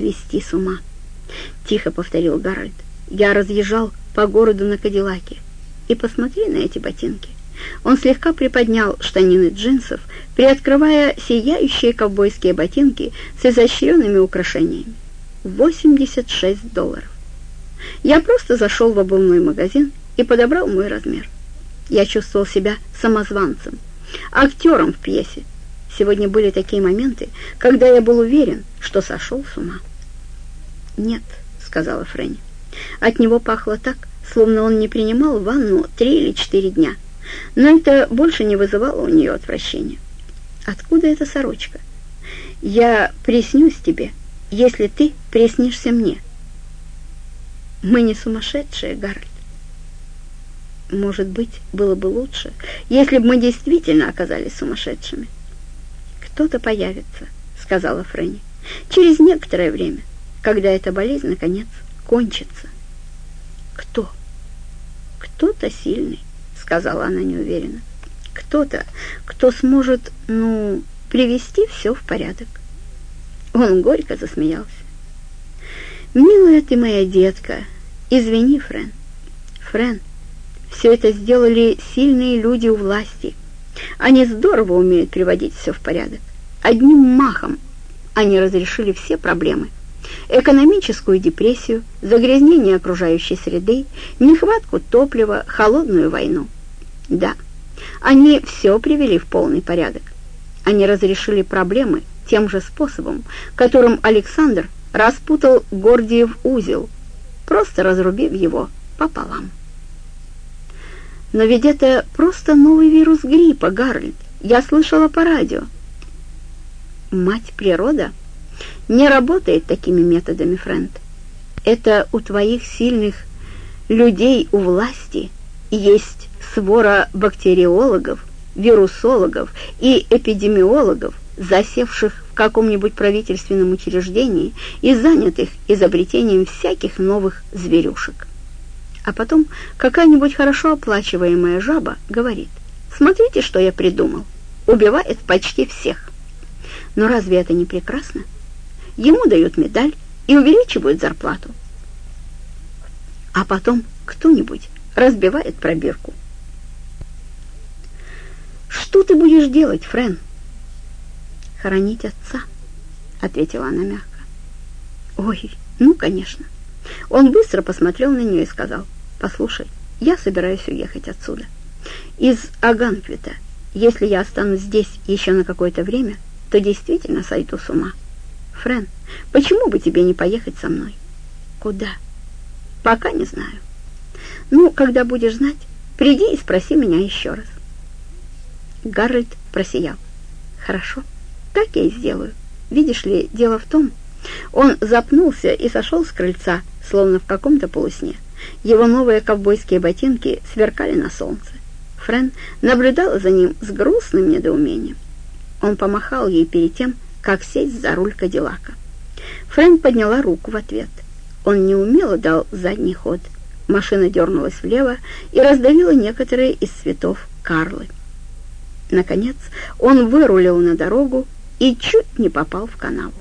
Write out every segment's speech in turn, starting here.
свести с ума. Тихо повторил Гарольд. Я разъезжал по городу на Кадиллаке. И посмотри на эти ботинки. Он слегка приподнял штанины джинсов, приоткрывая сияющие ковбойские ботинки с изощренными украшениями. 86 долларов. Я просто зашел в обувной магазин и подобрал мой размер. Я чувствовал себя самозванцем, актером в пьесе. Сегодня были такие моменты, когда я был уверен, что сошел с ума. «Нет», — сказала Фрэнни. От него пахло так, словно он не принимал ванну три или четыре дня. Но это больше не вызывало у нее отвращения. «Откуда эта сорочка?» «Я приснюсь тебе, если ты приснишься мне». «Мы не сумасшедшие, Гарольд. Может быть, было бы лучше, если бы мы действительно оказались сумасшедшими. «Кто-то появится», — сказала Фрэнни, — «через некоторое время, когда эта болезнь, наконец, кончится». «Кто?» «Кто-то сильный», — сказала она неуверенно. «Кто-то, кто сможет, ну, привести все в порядок». Он горько засмеялся. «Милая ты моя детка, извини, Фрэн. Фрэн, все это сделали сильные люди у власти. Они здорово умеют приводить все в порядок. Одним махом они разрешили все проблемы. Экономическую депрессию, загрязнение окружающей среды, нехватку топлива, холодную войну. Да, они все привели в полный порядок. Они разрешили проблемы тем же способом, которым Александр распутал Гордиев узел, просто разрубив его пополам. Но ведь это просто новый вирус гриппа, Гарольд. Я слышала по радио. Мать природа не работает такими методами, Фрэнд. Это у твоих сильных людей у власти есть свора бактериологов, вирусологов и эпидемиологов, засевших в каком-нибудь правительственном учреждении и занятых изобретением всяких новых зверюшек. А потом какая-нибудь хорошо оплачиваемая жаба говорит, «Смотрите, что я придумал. Убивает почти всех». Но разве это не прекрасно? Ему дают медаль и увеличивают зарплату. А потом кто-нибудь разбивает пробирку. «Что ты будешь делать, Френ?» «Хоронить отца», — ответила она мягко. «Ой, ну, конечно». Он быстро посмотрел на нее и сказал, «Послушай, я собираюсь уехать отсюда. Из Аганквита. Если я останусь здесь еще на какое-то время, то действительно сойду с ума. Френ, почему бы тебе не поехать со мной?» «Куда?» «Пока не знаю. Ну, когда будешь знать, приди и спроси меня еще раз». Гарольд просиял. «Хорошо, так я и сделаю. Видишь ли, дело в том, он запнулся и сошел с крыльца, словно в каком-то полусне. Его новые ковбойские ботинки сверкали на солнце. Френ наблюдала за ним с грустным недоумением. Он помахал ей перед тем, как сесть за руль Кадиллака. Френ подняла руку в ответ. Он неумело дал задний ход. Машина дернулась влево и раздавила некоторые из цветов Карлы. Наконец он вырулил на дорогу и чуть не попал в канаву.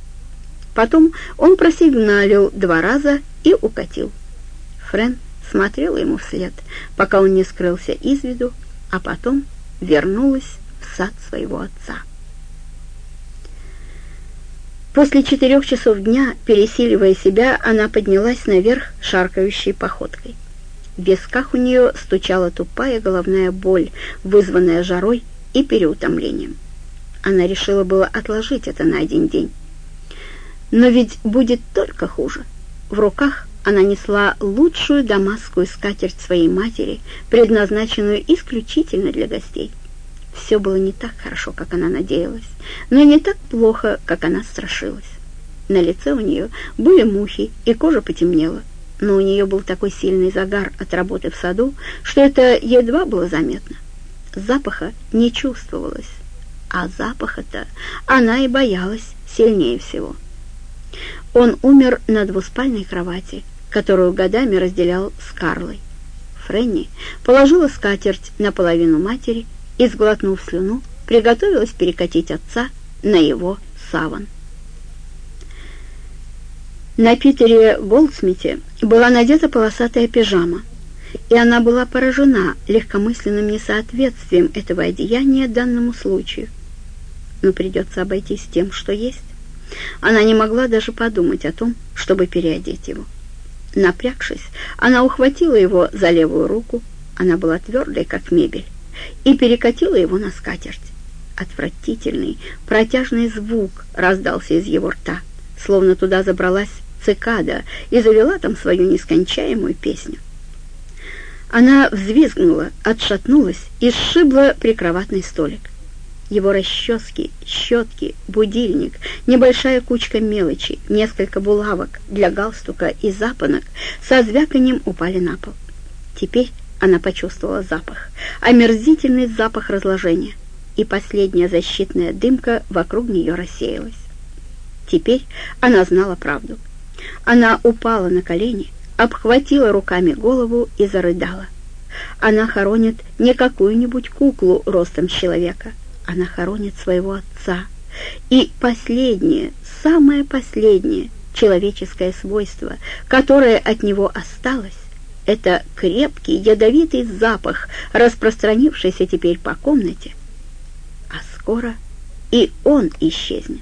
Потом он просигналил два раза и укатил. Френ смотрела ему вслед, пока он не скрылся из виду, а потом вернулась в сад своего отца. После четырех часов дня, пересиливая себя, она поднялась наверх шаркающей походкой. В висках у нее стучала тупая головная боль, вызванная жарой и переутомлением. Она решила было отложить это на один день. Но ведь будет только хуже. В руках она несла лучшую дамасскую скатерть своей матери, предназначенную исключительно для гостей. Все было не так хорошо, как она надеялась, но не так плохо, как она страшилась. На лице у нее были мухи, и кожа потемнела, но у нее был такой сильный загар от работы в саду, что это едва было заметно. Запаха не чувствовалось, а запаха-то она и боялась сильнее всего. Он умер на двуспальной кровати, которую годами разделял с Карлой. Фрэнни положила скатерть на половину матери и, сглотнув слюну, приготовилась перекатить отца на его саван. На Питере Голдсмите была надета полосатая пижама, и она была поражена легкомысленным несоответствием этого одеяния данному случаю. Но придется обойтись тем, что есть. Она не могла даже подумать о том, чтобы переодеть его. Напрягшись, она ухватила его за левую руку, она была твердой, как мебель, и перекатила его на скатерть. Отвратительный, протяжный звук раздался из его рта, словно туда забралась цикада и завела там свою нескончаемую песню. Она взвизгнула, отшатнулась и сшибла прикроватный столик. Его расчески, щетки, будильник, небольшая кучка мелочи, несколько булавок для галстука и запонок со звяканием упали на пол. Теперь она почувствовала запах, омерзительный запах разложения, и последняя защитная дымка вокруг нее рассеялась. Теперь она знала правду. Она упала на колени, обхватила руками голову и зарыдала. Она хоронит не какую-нибудь куклу ростом человека, она хоронит своего отца. И последнее, самое последнее человеческое свойство, которое от него осталось, это крепкий ядовитый запах, распространившийся теперь по комнате. А скоро и он исчезнет.